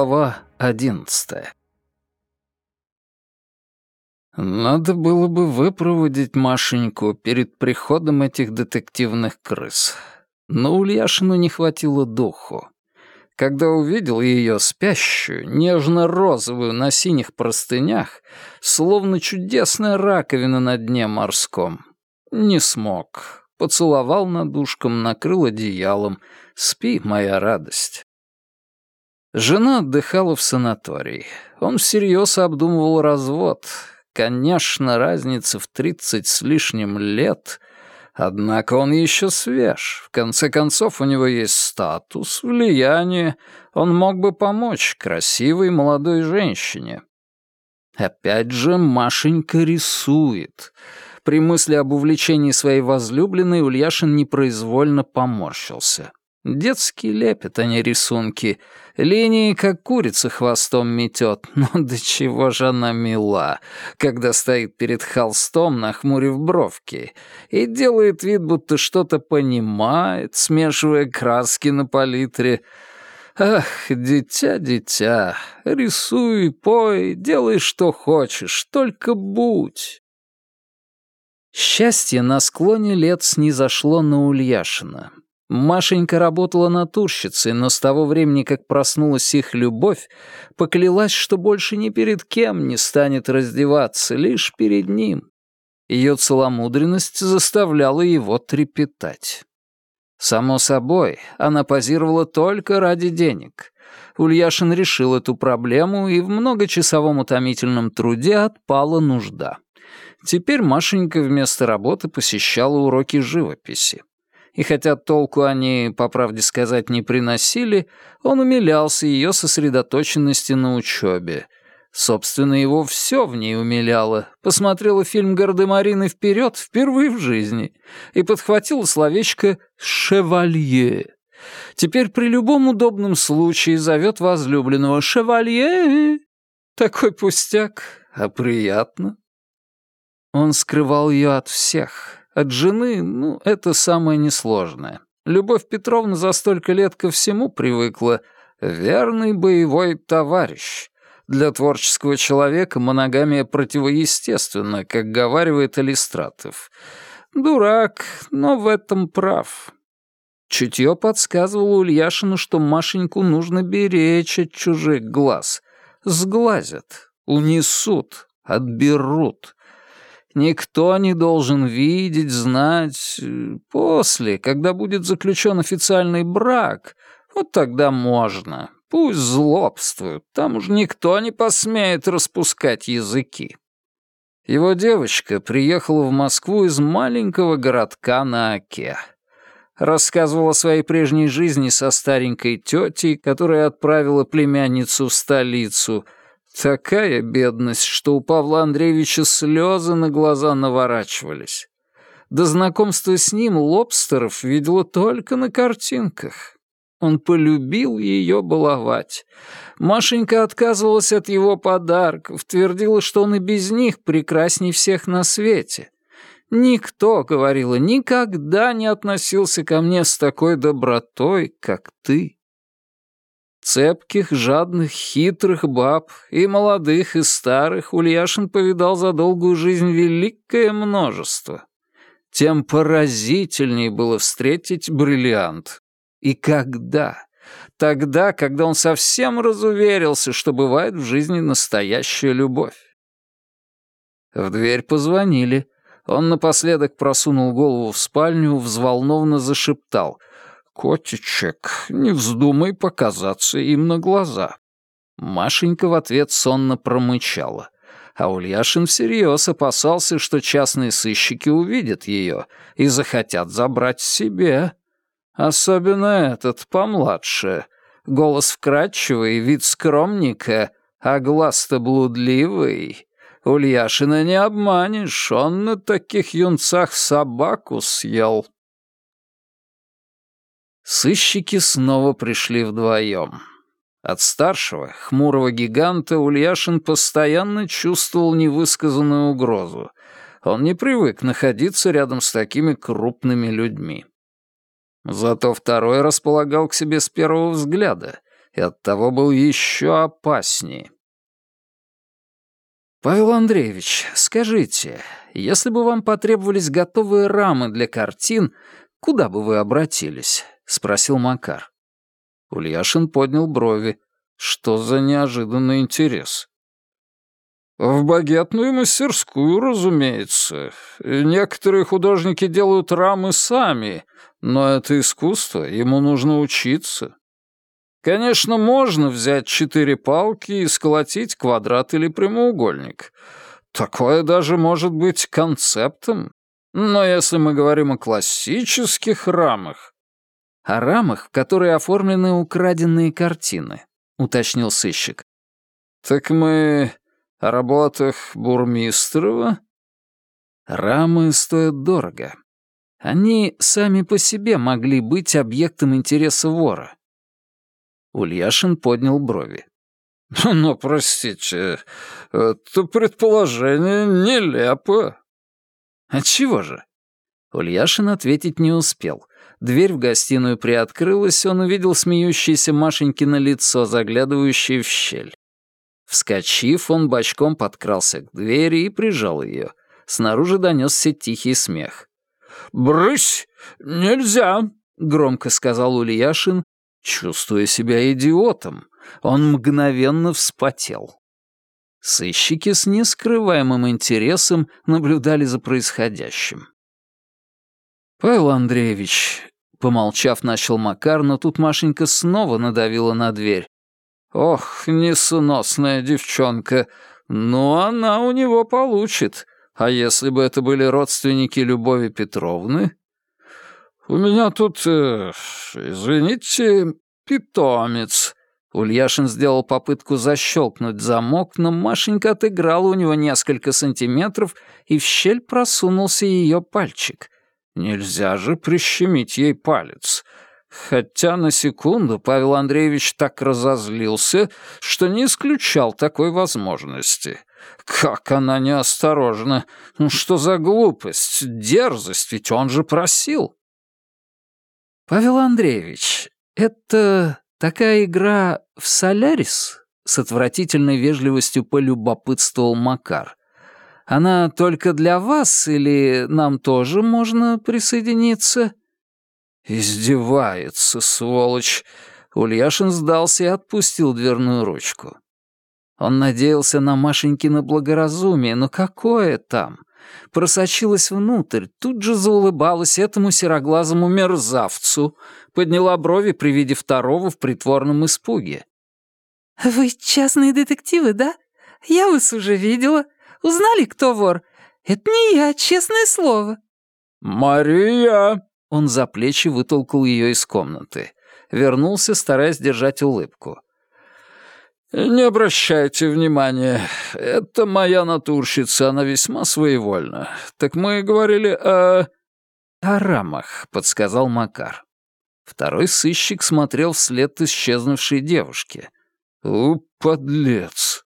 Глава одиннадцатая Надо было бы выпроводить Машеньку перед приходом этих детективных крыс. Но Ульяшину не хватило духу. Когда увидел ее спящую, нежно-розовую на синих простынях, словно чудесная раковина на дне морском, не смог. Поцеловал над ушком, накрыл одеялом. «Спи, моя радость». Жена отдыхала в санатории. Он всерьез обдумывал развод. Конечно, разница в тридцать с лишним лет, однако он еще свеж. В конце концов, у него есть статус, влияние. Он мог бы помочь красивой молодой женщине. Опять же, Машенька рисует. При мысли об увлечении своей возлюбленной Ульяшин непроизвольно поморщился. Детский лепет, а не рисунки. Линии, как курица хвостом метет. Но до чего же она мила, когда стоит перед холстом, нахмурив бровки, и делает вид, будто что-то понимает, смешивая краски на палитре. Ах, дитя, дитя, рисуй, пой, делай, что хочешь, только будь. Счастье на склоне лет снизошло на Ульяшина. Машенька работала натурщицей, но с того времени, как проснулась их любовь, поклялась, что больше ни перед кем не станет раздеваться, лишь перед ним. Ее целомудренность заставляла его трепетать. Само собой, она позировала только ради денег. Ульяшин решил эту проблему, и в многочасовом утомительном труде отпала нужда. Теперь Машенька вместо работы посещала уроки живописи и хотя толку они, по правде сказать, не приносили, он умилялся ее сосредоточенности на учебе. Собственно, его все в ней умиляло. Посмотрела фильм «Гардемарины вперед» впервые в жизни и подхватила словечко «шевалье». Теперь при любом удобном случае зовет возлюбленного «шевалье». Такой пустяк, а приятно. Он скрывал ее от всех, от жены, ну, это самое несложное. Любовь Петровна за столько лет ко всему привыкла. Верный боевой товарищ. Для творческого человека моногамия противоестественна, как говаривает Алистратов. Дурак, но в этом прав. Чутье подсказывало Ульяшину, что Машеньку нужно беречь от чужих глаз. Сглазят, унесут, отберут. Никто не должен видеть, знать. Э, после, когда будет заключен официальный брак, вот тогда можно. Пусть злобствуют, там уж никто не посмеет распускать языки. Его девочка приехала в Москву из маленького городка на Оке. Рассказывала о своей прежней жизни со старенькой тетей, которая отправила племянницу в столицу — Такая бедность, что у Павла Андреевича слезы на глаза наворачивались. До знакомства с ним лобстеров видела только на картинках. Он полюбил ее баловать. Машенька отказывалась от его подарков, твердила, что он и без них прекрасней всех на свете. «Никто, — говорила, — никогда не относился ко мне с такой добротой, как ты». Цепких, жадных, хитрых баб, и молодых, и старых, Ульяшин повидал за долгую жизнь великое множество. Тем поразительнее было встретить бриллиант. И когда? Тогда, когда он совсем разуверился, что бывает в жизни настоящая любовь. В дверь позвонили. Он напоследок просунул голову в спальню, взволнованно зашептал — «Котичек, не вздумай показаться им на глаза». Машенька в ответ сонно промычала, а Ульяшин всерьез опасался, что частные сыщики увидят ее и захотят забрать себе. Особенно этот, помладше. Голос вкрадчивый, вид скромника, а глаз-то блудливый. Ульяшина не обманешь, он на таких юнцах собаку съел. Сыщики снова пришли вдвоем. От старшего, хмурого гиганта, Ульяшин постоянно чувствовал невысказанную угрозу. Он не привык находиться рядом с такими крупными людьми. Зато второй располагал к себе с первого взгляда. и оттого был еще опаснее. «Павел Андреевич, скажите, если бы вам потребовались готовые рамы для картин, куда бы вы обратились?» — спросил Макар. Ульяшин поднял брови. Что за неожиданный интерес? В багетную мастерскую, разумеется. Некоторые художники делают рамы сами, но это искусство, ему нужно учиться. Конечно, можно взять четыре палки и сколотить квадрат или прямоугольник. Такое даже может быть концептом. Но если мы говорим о классических рамах... О рамах, в которые оформлены украденные картины, уточнил сыщик. Так мы о работах Бурмистрова? Рамы стоят дорого. Они сами по себе могли быть объектом интереса вора. Ульяшин поднял брови. «Но, простите, это предположение нелепо». «Отчего же?» Ульяшин ответить не успел. Дверь в гостиную приоткрылась, он увидел смеющееся Машенькино лицо, заглядывающее в щель. Вскочив, он бочком подкрался к двери и прижал ее. Снаружи донесся тихий смех. «Брысь! Нельзя!» — громко сказал Ульяшин Чувствуя себя идиотом, он мгновенно вспотел. Сыщики с нескрываемым интересом наблюдали за происходящим. «Павел Андреевич», — помолчав, начал Макар, но тут Машенька снова надавила на дверь. «Ох, несуносная девчонка, ну она у него получит. А если бы это были родственники Любови Петровны, «У меня тут, э, извините, питомец». Ульяшин сделал попытку защелкнуть замок, но Машенька отыграла у него несколько сантиметров, и в щель просунулся ее пальчик. Нельзя же прищемить ей палец. Хотя на секунду Павел Андреевич так разозлился, что не исключал такой возможности. Как она неосторожна! Ну что за глупость, дерзость, ведь он же просил. «Павел Андреевич, это такая игра в Солярис?» С отвратительной вежливостью полюбопытствовал Макар. «Она только для вас или нам тоже можно присоединиться?» «Издевается, сволочь!» Ульяшин сдался и отпустил дверную ручку. Он надеялся на Машенькино благоразумие, но какое там? просочилась внутрь, тут же заулыбалась этому сероглазому мерзавцу, подняла брови при виде второго в притворном испуге. «Вы частные детективы, да? Я вас уже видела. Узнали, кто вор? Это не я, честное слово». «Мария!» Он за плечи вытолкал ее из комнаты. Вернулся, стараясь держать улыбку. «Не обращайте внимания. Это моя натурщица, она весьма своевольна. Так мы говорили о...» «О рамах», — подсказал Макар. Второй сыщик смотрел вслед исчезнувшей девушке. «У, подлец!»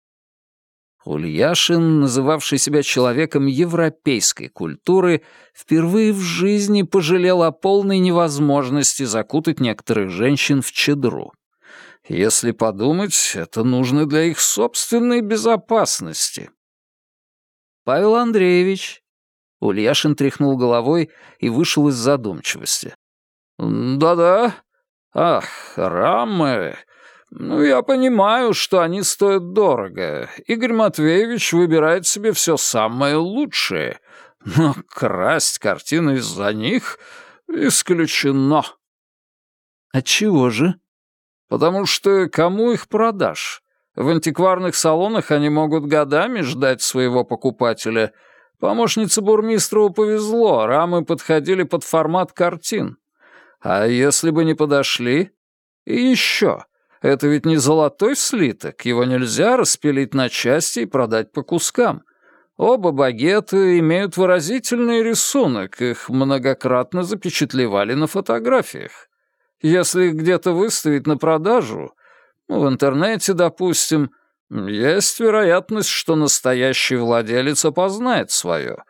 Ульяшин, называвший себя человеком европейской культуры, впервые в жизни пожалел о полной невозможности закутать некоторых женщин в чедру. Если подумать, это нужно для их собственной безопасности. Павел Андреевич. Ульяшин тряхнул головой и вышел из задумчивости. Да-да. Ах, рамы. Ну, я понимаю, что они стоят дорого. Игорь Матвеевич выбирает себе все самое лучшее. Но красть картины из-за них исключено. Отчего же? Потому что кому их продашь? В антикварных салонах они могут годами ждать своего покупателя. Помощнице Бурмистрову повезло, рамы подходили под формат картин. А если бы не подошли? И еще, это ведь не золотой слиток, его нельзя распилить на части и продать по кускам. Оба багеты имеют выразительный рисунок, их многократно запечатлевали на фотографиях. Если где-то выставить на продажу, ну, в интернете, допустим, есть вероятность, что настоящий владелец опознает свое.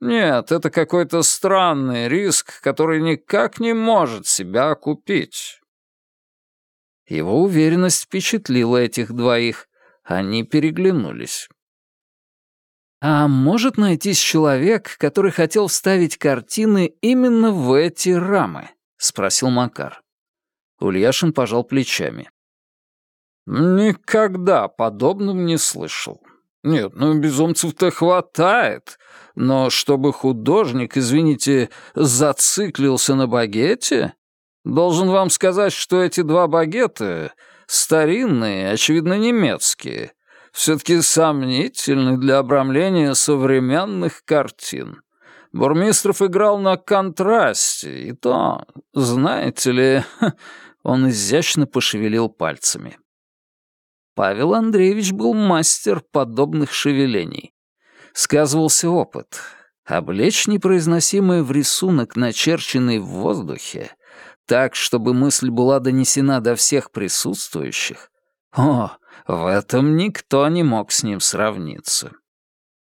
Нет, это какой-то странный риск, который никак не может себя окупить. Его уверенность впечатлила этих двоих. Они переглянулись. «А может найтись человек, который хотел вставить картины именно в эти рамы?» — спросил Макар. Ульяшин пожал плечами. «Никогда подобным не слышал. Нет, ну безумцев-то хватает, но чтобы художник, извините, зациклился на багете? Должен вам сказать, что эти два багета старинные, очевидно, немецкие, все-таки сомнительны для обрамления современных картин. Бурмистров играл на контрасте, и то, знаете ли, он изящно пошевелил пальцами. Павел Андреевич был мастер подобных шевелений. Сказывался опыт. Облечь непроизносимое в рисунок, начерченный в воздухе, так, чтобы мысль была донесена до всех присутствующих, о, в этом никто не мог с ним сравниться.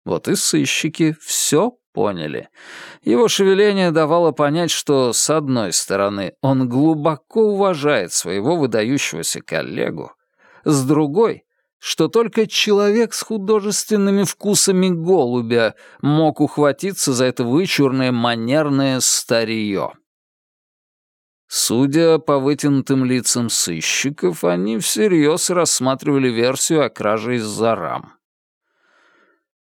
Вот и сыщики все поняли. Его шевеление давало понять, что, с одной стороны, он глубоко уважает своего выдающегося коллегу, с другой, что только человек с художественными вкусами голубя мог ухватиться за это вычурное манерное старье. Судя по вытянутым лицам сыщиков, они всерьез рассматривали версию о краже из-за рам.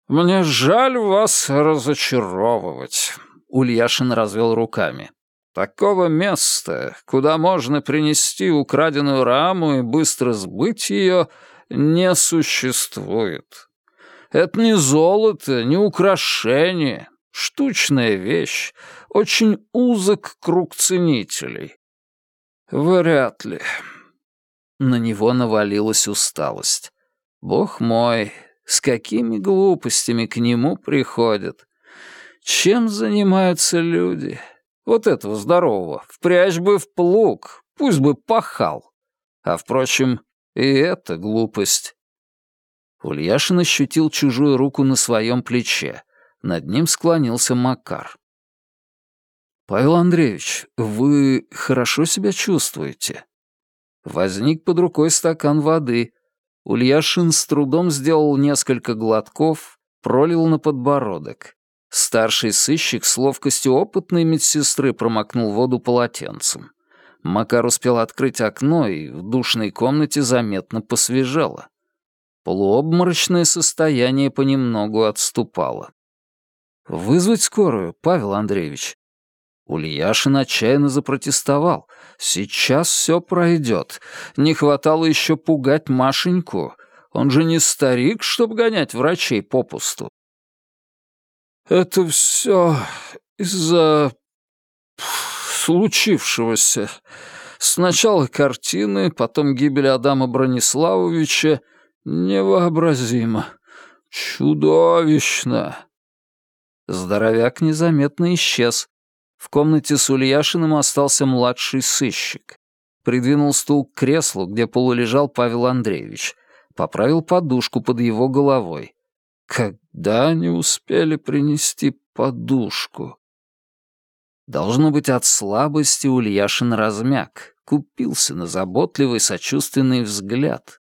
«Мне жаль вас разочаровывать», — Ульяшин развел руками. Такого места, куда можно принести украденную раму и быстро сбыть ее, не существует. Это не золото, не украшение, штучная вещь, очень узок круг ценителей. Вряд ли. На него навалилась усталость. Бог мой, с какими глупостями к нему приходят. Чем занимаются люди? Вот этого здорового. Впрячь бы в плуг, пусть бы пахал. А, впрочем, и это глупость. Ульяшин ощутил чужую руку на своем плече. Над ним склонился Макар. «Павел Андреевич, вы хорошо себя чувствуете?» Возник под рукой стакан воды. Ульяшин с трудом сделал несколько глотков, пролил на подбородок. Старший сыщик с ловкостью опытной медсестры промокнул воду полотенцем. Макар успел открыть окно, и в душной комнате заметно посвежело. Полуобморочное состояние понемногу отступало. «Вызвать скорую, Павел Андреевич?» Ульяшин отчаянно запротестовал. «Сейчас все пройдет. Не хватало еще пугать Машеньку. Он же не старик, чтобы гонять врачей попусту». «Это все из-за случившегося. Сначала картины, потом гибель Адама Брониславовича. Невообразимо. Чудовищно!» Здоровяк незаметно исчез. В комнате с Ульяшиным остался младший сыщик. Придвинул стул к креслу, где полулежал Павел Андреевич. Поправил подушку под его головой. Когда они успели принести подушку? Должно быть, от слабости Ульяшин размяк, купился на заботливый сочувственный взгляд.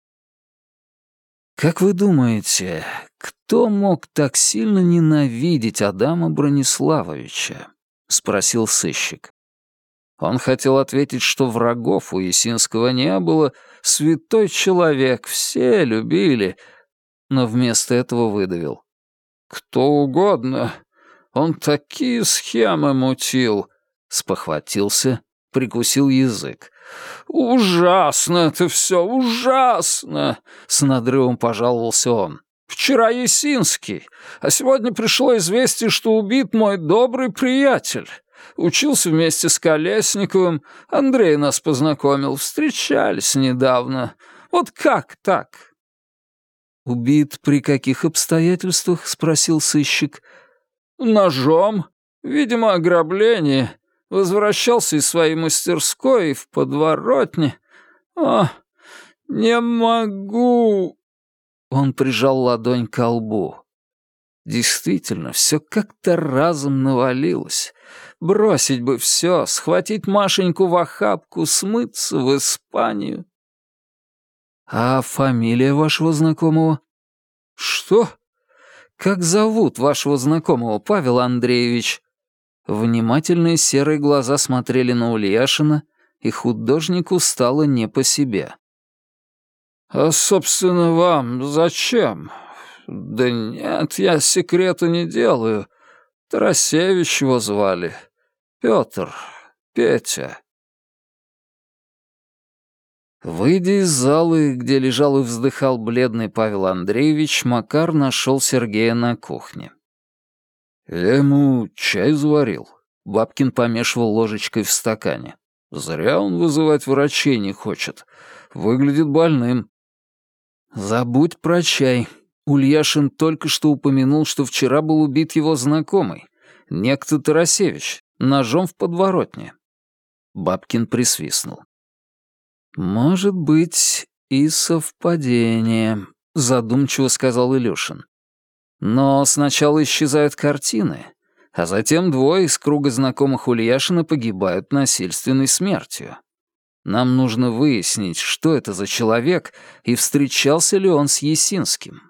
Как вы думаете, кто мог так сильно ненавидеть Адама Брониславовича? спросил сыщик. Он хотел ответить, что врагов у Есинского не было, святой человек, все любили, но вместо этого выдавил. «Кто угодно. Он такие схемы мутил!» Спохватился, прикусил язык. «Ужасно это все, ужасно!» С надрывом пожаловался он. «Вчера Есинский, а сегодня пришло известие, что убит мой добрый приятель. Учился вместе с Колесниковым, Андрей нас познакомил, встречались недавно. Вот как так?» «Убит при каких обстоятельствах?» — спросил сыщик. «Ножом. Видимо, ограбление. Возвращался из своей мастерской в подворотне. О, не могу!» Он прижал ладонь к лбу. Действительно, все как-то разом навалилось. Бросить бы все, схватить Машеньку в охапку, смыться в Испанию. «А фамилия вашего знакомого?» «Что? Как зовут вашего знакомого, Павел Андреевич?» Внимательные серые глаза смотрели на Ульяшина, и художнику стало не по себе. «А, собственно, вам зачем? Да нет, я секрета не делаю. Тарасевич его звали. Петр, Петя». Выйдя из залы, где лежал и вздыхал бледный Павел Андреевич, Макар нашел Сергея на кухне. «Я ему чай заварил». Бабкин помешивал ложечкой в стакане. «Зря он вызывать врачей не хочет. Выглядит больным». «Забудь про чай. Ульяшин только что упомянул, что вчера был убит его знакомый, некто Тарасевич, ножом в подворотне». Бабкин присвистнул. «Может быть, и совпадение», — задумчиво сказал Илюшин. Но сначала исчезают картины, а затем двое из круга знакомых Ульяшина погибают насильственной смертью. Нам нужно выяснить, что это за человек и встречался ли он с Есинским.